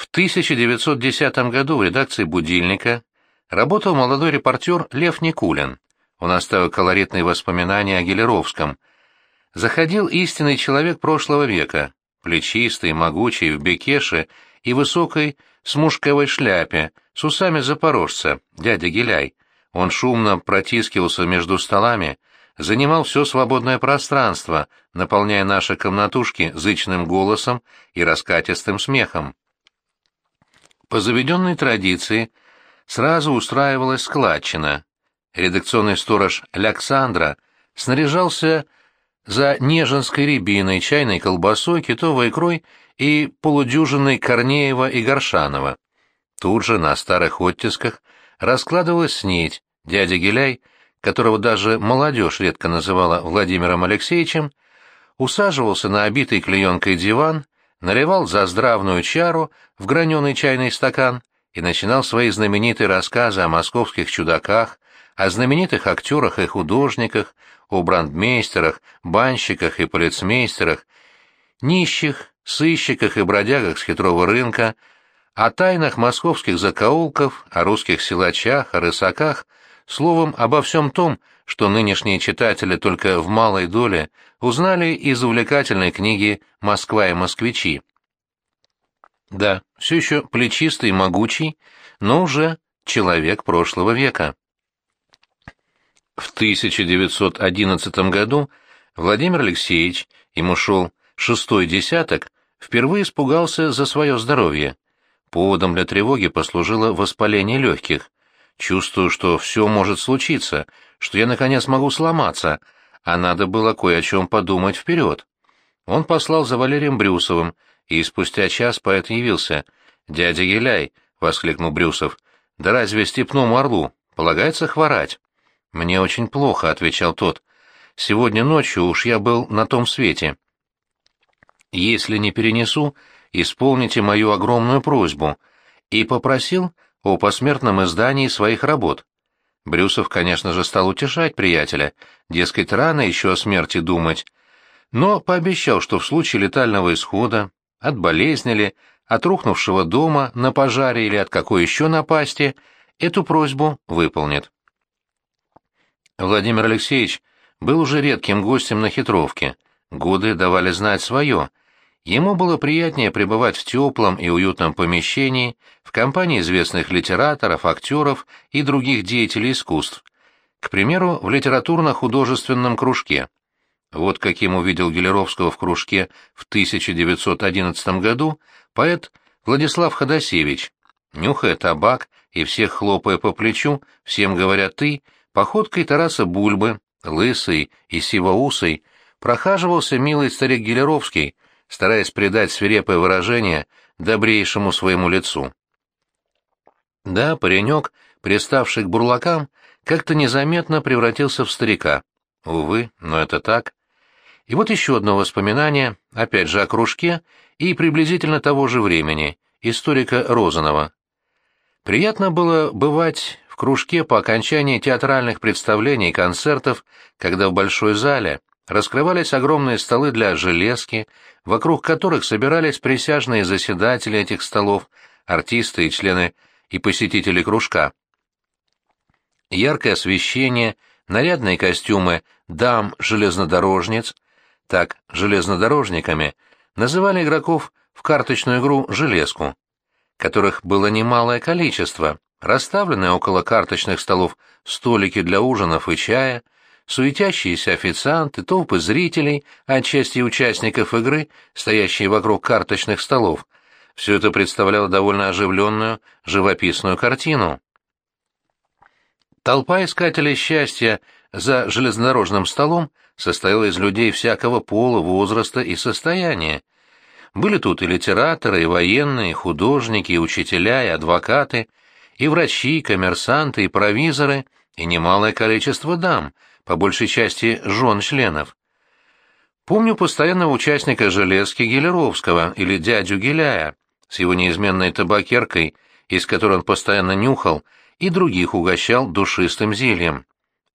В 1910 году в редакции «Будильника» работал молодой репортер Лев Никулин. Он оставил колоритные воспоминания о Гелеровском. Заходил истинный человек прошлого века, плечистый, могучий, в бекеше и высокой смушковой шляпе, с усами запорожца, дядя Геляй. Он шумно протискивался между столами, занимал все свободное пространство, наполняя наши комнатушки зычным голосом и раскатистым смехом. По заведенной традиции сразу устраивалась складчина. Редакционный сторож Александра снаряжался за неженской рябиной, чайной колбасой, китовой икрой и полудюжиной Корнеева и Горшанова. Тут же на старых оттисках раскладывалась снедь, дядя Геляй, которого даже молодежь редко называла Владимиром Алексеевичем, усаживался на обитый клеенкой диван, наливал за здравную чару в граненый чайный стакан и начинал свои знаменитые рассказы о московских чудаках, о знаменитых актерах и художниках, о брандмейстерах, банщиках и полицмейстерах, нищих, сыщиках и бродягах с хитрого рынка, о тайнах московских закоулков, о русских силачах, о рысаках, словом, обо всем том, что нынешние читатели только в малой доле узнали из увлекательной книги «Москва и москвичи». Да, все еще плечистый и могучий, но уже человек прошлого века. В 1911 году Владимир Алексеевич, ему шел шестой десяток, впервые испугался за свое здоровье. Поводом для тревоги послужило воспаление легких. Чувствую, что все может случиться, что я наконец могу сломаться, а надо было кое о чем подумать вперед. Он послал за Валерием Брюсовым, и спустя час поэт явился. «Дядя Еляй!» — воскликнул Брюсов. «Да разве степному орлу полагается хворать?» «Мне очень плохо», — отвечал тот. «Сегодня ночью уж я был на том свете. Если не перенесу, исполните мою огромную просьбу». И попросил о посмертном издании своих работ. Брюсов, конечно же, стал утешать приятеля, дескать, рано еще о смерти думать, но пообещал, что в случае летального исхода, от болезни ли, от рухнувшего дома на пожаре или от какой еще напасти, эту просьбу выполнит. Владимир Алексеевич был уже редким гостем на хитровке. Годы давали знать свое. Ему было приятнее пребывать в теплом и уютном помещении, в компании известных литераторов, актеров и других деятелей искусств. К примеру, в литературно-художественном кружке. Вот каким увидел Гелеровского в кружке в 1911 году поэт Владислав Ходосевич. Нюхая табак и всех хлопая по плечу, всем говоря «ты», походкой Тараса Бульбы, лысый и сивоусый, прохаживался милый старик Гелеровский, стараясь придать свирепое выражение добрейшему своему лицу. Да, паренек, приставший к бурлакам, как-то незаметно превратился в старика. Увы, но это так. И вот еще одно воспоминание, опять же о кружке и приблизительно того же времени, историка Розанова. Приятно было бывать в кружке по окончании театральных представлений и концертов, когда в большой зале раскрывались огромные столы для железки, вокруг которых собирались присяжные заседатели этих столов, артисты и члены и посетители кружка. Яркое освещение, нарядные костюмы дам-железнодорожниц, так железнодорожниками называли игроков в карточную игру «Железку», которых было немалое количество, расставленные около карточных столов столики для ужинов и чая — суетящиеся официанты, толпы зрителей, отчасти участников игры, стоящие вокруг карточных столов. Все это представляло довольно оживленную, живописную картину. Толпа искателей счастья за железнодорожным столом состояла из людей всякого пола, возраста и состояния. Были тут и литераторы, и военные, и художники, и учителя, и адвокаты, и врачи, и коммерсанты, и провизоры, и немалое количество дам — по большей части жен членов. Помню постоянного участника железки Гелеровского или дядю Геляя с его неизменной табакеркой, из которой он постоянно нюхал, и других угощал душистым зельем.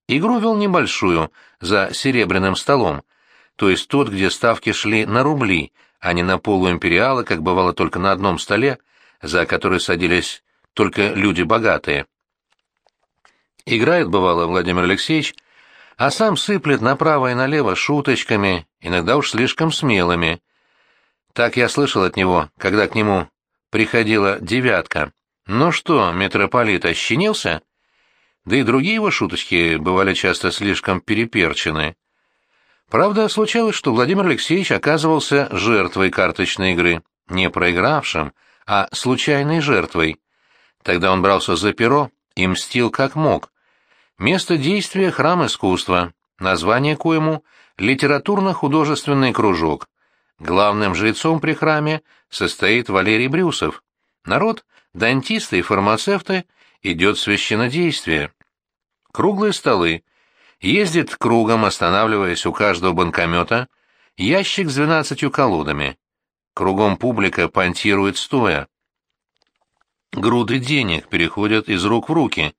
Игру вел небольшую, за серебряным столом, то есть тот, где ставки шли на рубли, а не на полуимпериалы, как бывало только на одном столе, за который садились только люди богатые. Играет, бывало, Владимир Алексеевич, а сам сыплет направо и налево шуточками, иногда уж слишком смелыми. Так я слышал от него, когда к нему приходила девятка. «Ну что, митрополит ощенился?» Да и другие его шуточки бывали часто слишком переперчены. Правда, случалось, что Владимир Алексеевич оказывался жертвой карточной игры, не проигравшим, а случайной жертвой. Тогда он брался за перо и мстил как мог. Место действия — храм искусства, название коему — литературно-художественный кружок. Главным жрецом при храме состоит Валерий Брюсов. Народ, дантисты и фармацевты, идет священнодействие. Круглые столы. Ездит кругом, останавливаясь у каждого банкомета, ящик с двенадцатью колодами. Кругом публика понтирует стоя. Груды денег переходят из рук в руки.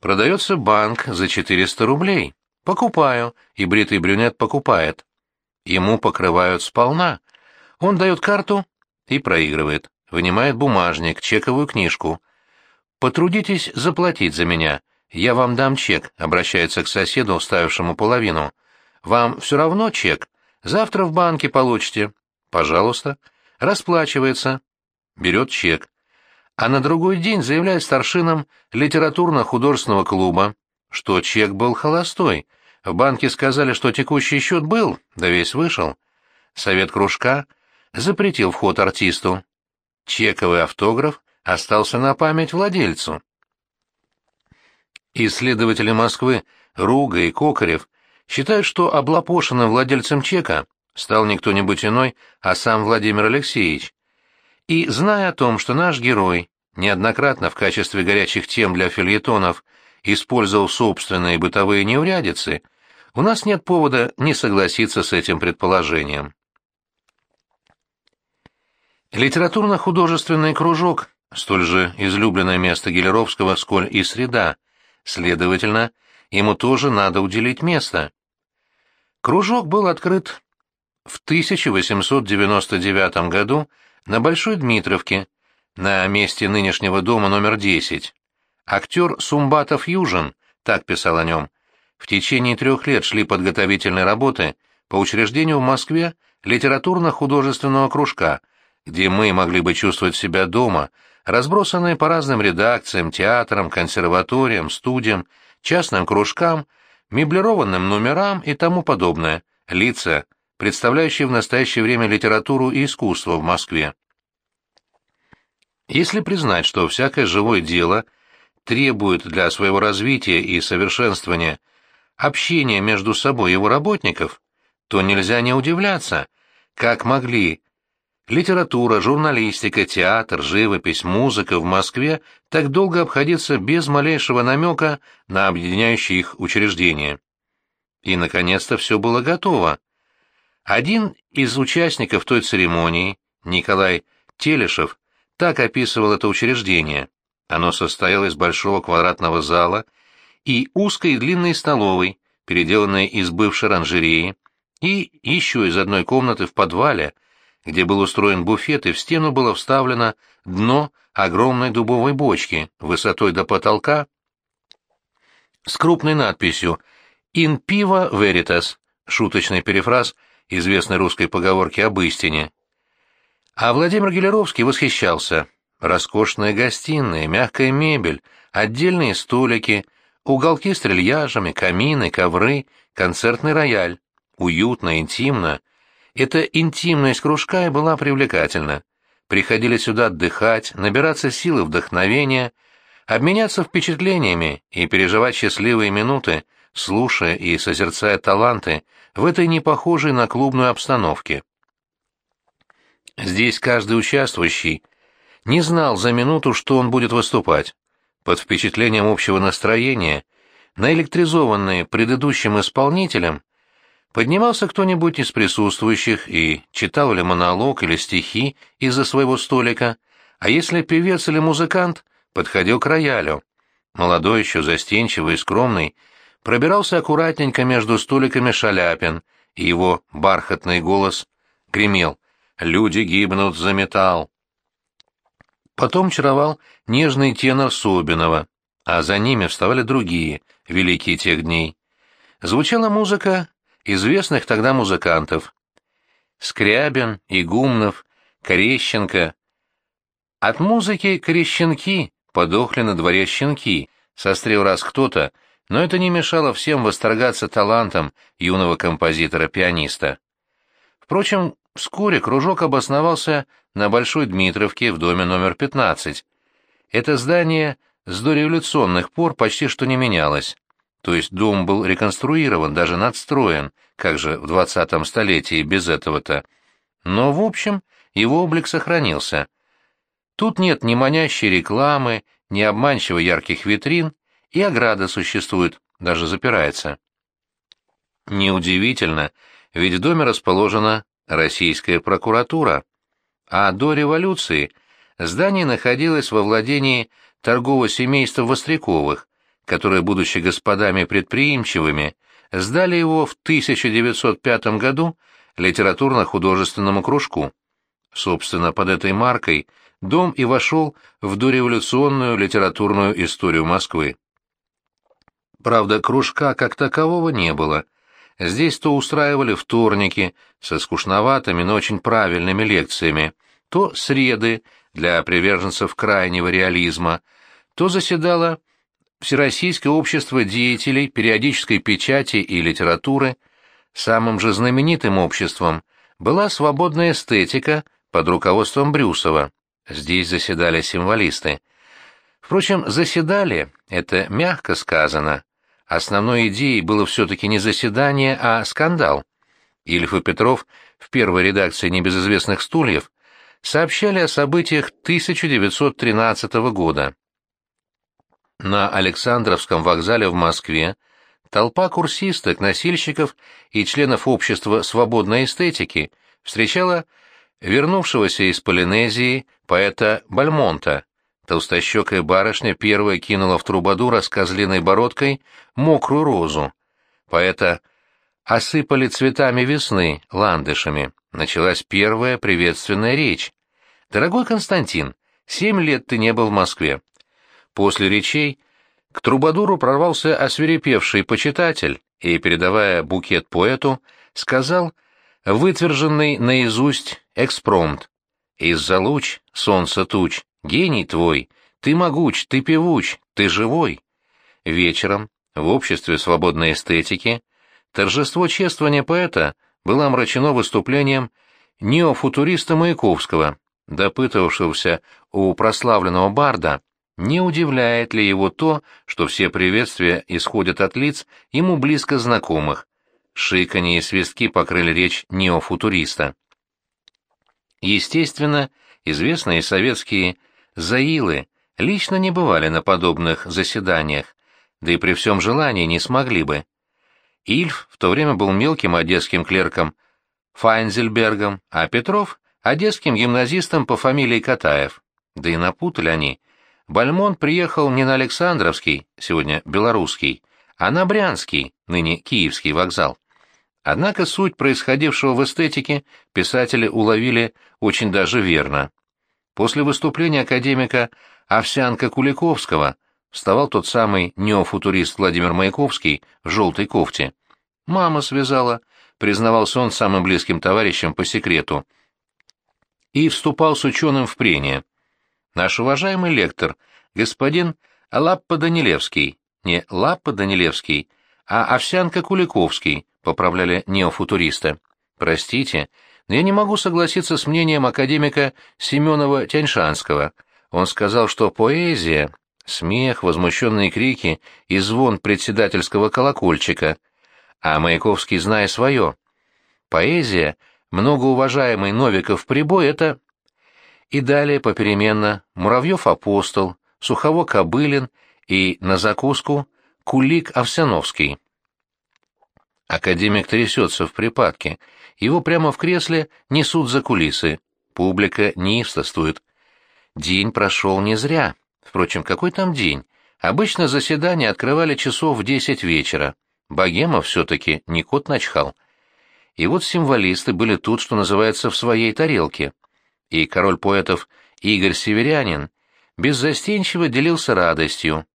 Продается банк за 400 рублей. Покупаю, и бритый брюнет покупает. Ему покрывают сполна. Он дает карту и проигрывает. Вынимает бумажник, чековую книжку. «Потрудитесь заплатить за меня. Я вам дам чек», — обращается к соседу, ставившему половину. «Вам все равно чек? Завтра в банке получите». «Пожалуйста». Расплачивается. Берет чек. А на другой день заявляет старшинам литературно-художественного клуба, что чек был холостой. В банке сказали, что текущий счет был, да весь вышел. Совет кружка запретил вход артисту. Чековый автограф остался на память владельцу. Исследователи Москвы Руга и Кокарев считают, что облапошенным владельцем чека стал не кто-нибудь иной, а сам Владимир Алексеевич. И, зная о том, что наш герой неоднократно в качестве горячих тем для фильетонов использовал собственные бытовые неурядицы, у нас нет повода не согласиться с этим предположением. Литературно-художественный кружок – столь же излюбленное место Гелеровского, сколь и среда, следовательно, ему тоже надо уделить место. Кружок был открыт в 1899 году на Большой Дмитровке, на месте нынешнего дома номер 10. Актер Сумбатов Южин, так писал о нем, в течение трех лет шли подготовительные работы по учреждению в Москве литературно-художественного кружка, где мы могли бы чувствовать себя дома, разбросанные по разным редакциям, театрам, консерваториям, студиям, частным кружкам, меблированным номерам и тому подобное, лица, представляющие в настоящее время литературу и искусство в Москве. Если признать, что всякое живое дело требует для своего развития и совершенствования общения между собой его работников, то нельзя не удивляться, как могли литература, журналистика, театр, живопись, музыка в Москве так долго обходиться без малейшего намека на объединяющие их учреждения. И, наконец-то, все было готово. Один из участников той церемонии, Николай Телешев, так описывал это учреждение. Оно состояло из большого квадратного зала и узкой длинной столовой, переделанной из бывшей оранжереи, и еще из одной комнаты в подвале, где был устроен буфет, и в стену было вставлено дно огромной дубовой бочки высотой до потолка с крупной надписью «In piva veritas» — шуточный перефраз известной русской поговорки об истине. А Владимир Гелеровский восхищался. Роскошная гостиная, мягкая мебель, отдельные столики, уголки с трильяжами, камины, ковры, концертный рояль. Уютно, интимно. Эта интимность кружка и была привлекательна. Приходили сюда отдыхать, набираться силы вдохновения, обменяться впечатлениями и переживать счастливые минуты, слушая и созерцая таланты в этой непохожей на клубную обстановке. Здесь каждый участвующий не знал за минуту, что он будет выступать. Под впечатлением общего настроения, наэлектризованные предыдущим исполнителем, поднимался кто-нибудь из присутствующих и читал ли монолог или стихи из-за своего столика, а если певец или музыкант, подходил к роялю. Молодой еще, застенчивый и скромный, пробирался аккуратненько между столиками Шаляпин, и его бархатный голос гремел «Люди гибнут за металл». потом чаровал нежный тенор Собинова, а за ними вставали другие, великие тех дней. Звучала музыка известных тогда музыкантов. Скрябин, Игумнов, Корещенко. От музыки Корещенки подохли на дворе щенки, сострел раз кто-то, но это не мешало всем восторгаться талантом юного композитора-пианиста. Впрочем, вскоре кружок обосновался на Большой Дмитровке в доме номер 15. Это здание с дореволюционных пор почти что не менялось. То есть дом был реконструирован, даже надстроен, как же в двадцатом столетии без этого-то. Но, в общем, его облик сохранился. Тут нет ни манящей рекламы, ни обманчиво ярких витрин, и ограда существует, даже запирается. Неудивительно, ведь в доме расположена российская прокуратура, а до революции здание находилось во владении торгового семейства Востряковых, которые, будучи господами предприимчивыми, сдали его в 1905 году литературно-художественному кружку. Собственно, под этой маркой дом и вошел в дореволюционную литературную историю Москвы. Правда, кружка как такового не было. Здесь то устраивали вторники со скучноватыми, но очень правильными лекциями, то среды для приверженцев крайнего реализма, то заседало Всероссийское общество деятелей периодической печати и литературы, самым же знаменитым обществом была свободная эстетика под руководством Брюсова. Здесь заседали символисты. Впрочем, заседали — это мягко сказано. Основной идеей было все-таки не заседание, а скандал. Ильф и Петров в первой редакции «Небезызвестных стульев» сообщали о событиях 1913 года. На Александровском вокзале в Москве толпа курсисток, носильщиков и членов общества свободной эстетики встречала вернувшегося из Полинезии поэта Бальмонта. Толстощекая барышня первая кинула в трубадура с козлиной бородкой мокрую розу. Поэта осыпали цветами весны, ландышами. Началась первая приветственная речь. «Дорогой Константин, семь лет ты не был в Москве. После речей к Трубадуру прорвался освирепевший почитатель и, передавая букет поэту, сказал вытверженный наизусть экспромт. «Из-за луч, солнца туч, гений твой, ты могуч, ты певуч, ты живой». Вечером, в обществе свободной эстетики, торжество чествования поэта было омрачено выступлением неофутуриста Маяковского, допытывавшегося у прославленного барда, не удивляет ли его то, что все приветствия исходят от лиц, ему близко знакомых? Шиканье и свистки покрыли речь неофутуриста. Естественно, известные советские «заилы» лично не бывали на подобных заседаниях, да и при всем желании не смогли бы. Ильф в то время был мелким одесским клерком Файнзельбергом, а Петров — одесским гимназистом по фамилии Катаев. Да и напутали они — Бальмон приехал не на Александровский, сегодня белорусский, а на Брянский, ныне Киевский вокзал. Однако суть происходившего в эстетике писатели уловили очень даже верно. После выступления академика Овсянка Куликовского вставал тот самый неофутурист Владимир Маяковский в желтой кофте. «Мама связала», — признавался он самым близким товарищем по секрету, и вступал с ученым в прение — Наш уважаемый лектор, господин Лаппа Данилевский, не Лаппа Данилевский, а Овсянка Куликовский, поправляли неофутуриста. Простите, но я не могу согласиться с мнением академика Семенова Тяньшанского. Он сказал, что поэзия — смех, возмущенные крики и звон председательского колокольчика, а Маяковский, зная свое. Поэзия, многоуважаемый Новиков прибой — это и далее попеременно Муравьев-Апостол, Сухово-Кобылин и, на закуску, Кулик-Овсяновский. Академик трясется в припадке, его прямо в кресле несут за кулисы, публика неистовствует. День прошел не зря. Впрочем, какой там день? Обычно заседания открывали часов в десять вечера. Богема все-таки не кот начхал. И вот символисты были тут, что называется, в своей тарелке — и король поэтов Игорь Северянин, беззастенчиво делился радостью.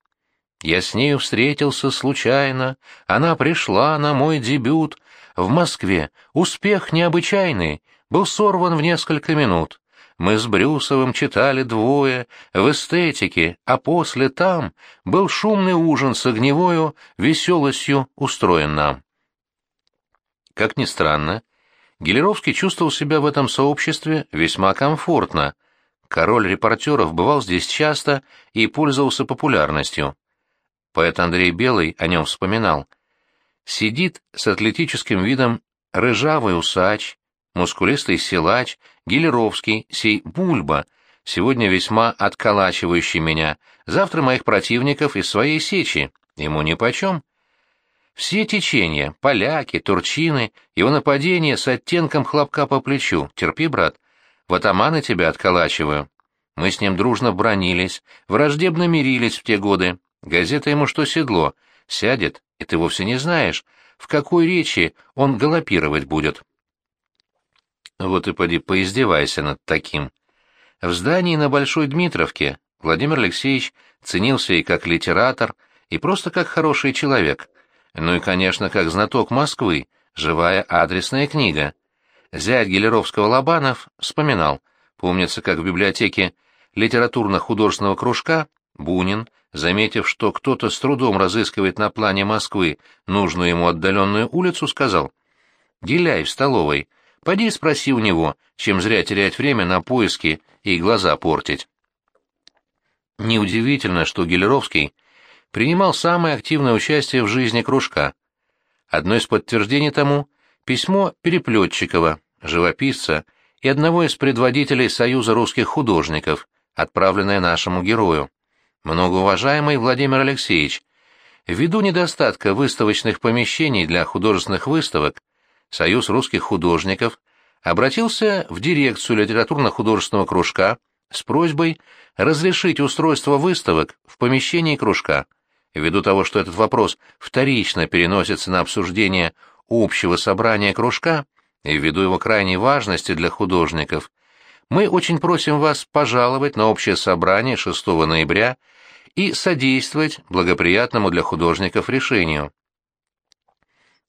Я с нею встретился случайно, она пришла на мой дебют. В Москве успех необычайный, был сорван в несколько минут. Мы с Брюсовым читали двое в эстетике, а после там был шумный ужин с огневою веселостью устроен нам. Как ни странно, Гелеровский чувствовал себя в этом сообществе весьма комфортно. Король репортеров бывал здесь часто и пользовался популярностью. Поэт Андрей Белый о нем вспоминал. Сидит с атлетическим видом рыжавый усач, мускулистый силач, Гелеровский, сей Бульба, сегодня весьма отколачивающий меня, завтра моих противников из своей сечи, ему нипочем. Все течения, поляки, турчины, его нападения с оттенком хлопка по плечу, терпи, брат, в атаманы тебя отколачиваю. Мы с ним дружно бронились, враждебно мирились в те годы. Газета ему что седло, сядет, и ты вовсе не знаешь, в какой речи он галопировать будет. Вот и поди поиздевайся над таким. В здании на Большой Дмитровке Владимир Алексеевич ценился и как литератор, и просто как хороший человек. Ну и, конечно, как знаток Москвы, живая адресная книга. Зять Гелеровского Лобанов вспоминал, помнится, как в библиотеке литературно-художественного кружка Бунин, заметив, что кто-то с трудом разыскивает на плане Москвы нужную ему отдаленную улицу, сказал «Геляй в столовой», Поди спроси у него, чем зря терять время на поиски и глаза портить. Неудивительно, что Гелеровский принимал самое активное участие в жизни кружка. Одно из подтверждений тому — письмо Переплетчикова, живописца и одного из предводителей Союза русских художников, отправленное нашему герою. Многоуважаемый Владимир Алексеевич, ввиду недостатка выставочных помещений для художественных выставок, Союз русских художников обратился в дирекцию литературно-художественного кружка с просьбой разрешить устройство выставок в помещении кружка. Ввиду того, что этот вопрос вторично переносится на обсуждение общего собрания кружка, и ввиду его крайней важности для художников, мы очень просим вас пожаловать на общее собрание 6 ноября и содействовать благоприятному для художников решению.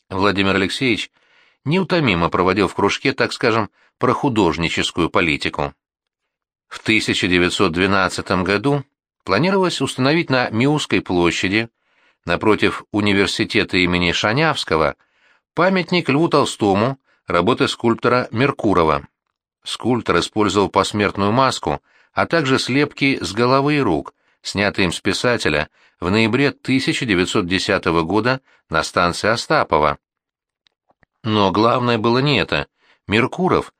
Владимир Алексеевич неутомимо проводил в кружке, так скажем, прохудожническую политику. В 1912 году планировалось установить на Миусской площади, напротив университета имени Шанявского, памятник Льву Толстому, работы скульптора Меркурова. Скульптор использовал посмертную маску, а также слепки с головы и рук, снятые им с писателя в ноябре 1910 года на станции Остапова. Но главное было не это. Меркуров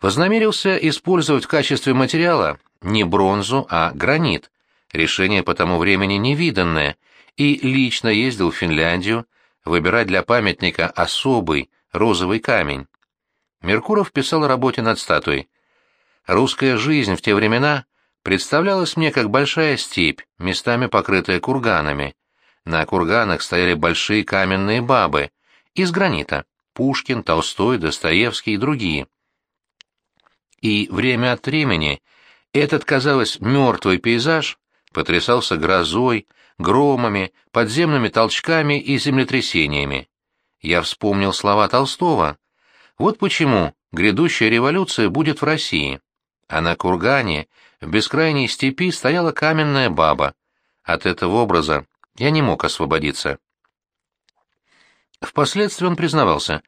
вознамерился использовать в качестве материала не бронзу, а гранит. Решение по тому времени невиданное, и лично ездил в Финляндию выбирать для памятника особый розовый камень. Меркуров писал о работе над статуей. «Русская жизнь в те времена представлялась мне как большая степь, местами покрытая курганами. На курганах стояли большие каменные бабы из гранита. Пушкин, Толстой, Достоевский и другие. И время от времени этот, казалось, мертвый пейзаж потрясался грозой, громами, подземными толчками и землетрясениями. Я вспомнил слова Толстого. Вот почему грядущая революция будет в России. А на кургане, в бескрайней степи, стояла каменная баба. От этого образа я не мог освободиться. Впоследствии он признавался.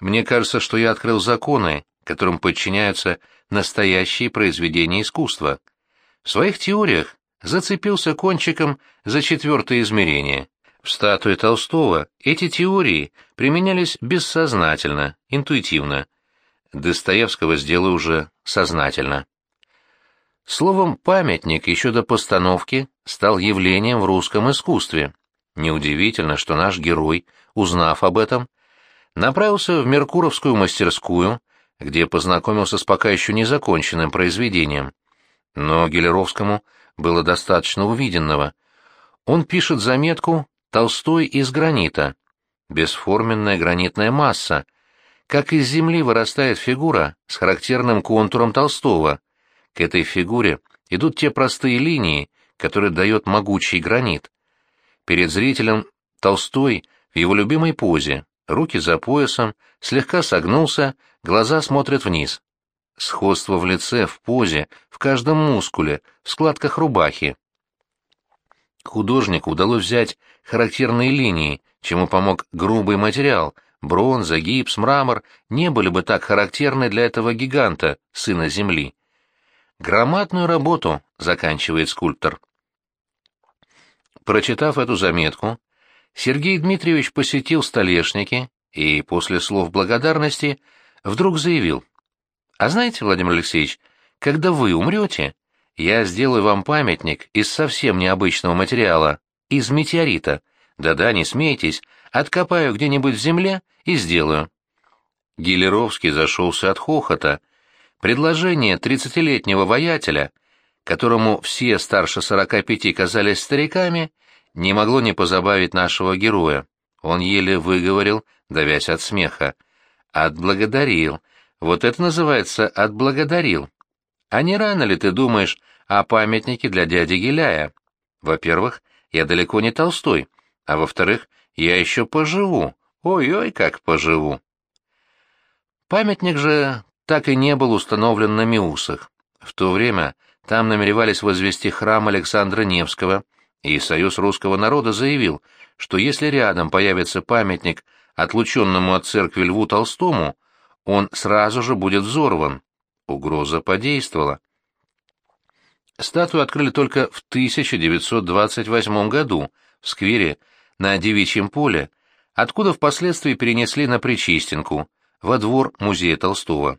«Мне кажется, что я открыл законы, которым подчиняются настоящие произведения искусства. В своих теориях зацепился кончиком за четвертое измерение. В статуе Толстого эти теории применялись бессознательно, интуитивно. Достоевского сделаю уже сознательно. Словом, памятник еще до постановки стал явлением в русском искусстве. Неудивительно, что наш герой, узнав об этом, направился в Меркуровскую мастерскую, где познакомился с пока еще незаконченным произведением. Но Гелеровскому было достаточно увиденного. Он пишет заметку «Толстой из гранита». Бесформенная гранитная масса. Как из земли вырастает фигура с характерным контуром Толстого. К этой фигуре идут те простые линии, которые дает могучий гранит. Перед зрителем Толстой в его любимой позе, руки за поясом, слегка согнулся, глаза смотрят вниз. Сходство в лице, в позе, в каждом мускуле, в складках рубахи. Художнику удалось взять характерные линии, чему помог грубый материал, бронза, гипс, мрамор, не были бы так характерны для этого гиганта, сына Земли. Громадную работу заканчивает скульптор. Прочитав эту заметку, Сергей Дмитриевич посетил столешники и после слов благодарности вдруг заявил. «А знаете, Владимир Алексеевич, когда вы умрете, я сделаю вам памятник из совсем необычного материала, из метеорита. Да-да, не смейтесь, откопаю где-нибудь в земле и сделаю». Гилеровский зашелся от хохота. Предложение тридцатилетнего воятеля, которому все старше сорока пяти казались стариками, не могло не позабавить нашего героя. Он еле выговорил, давясь от смеха. «Отблагодарил. Вот это называется «отблагодарил». А не рано ли ты думаешь о памятнике для дяди Геляя? Во-первых, я далеко не Толстой, а во-вторых, я еще поживу. Ой-ой, как поживу. Памятник же так и не был установлен на Миусах. В то время там намеревались возвести храм Александра Невского — и Союз русского народа заявил, что если рядом появится памятник отлученному от церкви Льву Толстому, он сразу же будет взорван. Угроза подействовала. Статую открыли только в 1928 году в сквере на Девичьем поле, откуда впоследствии перенесли на Причистенку, во двор музея Толстого.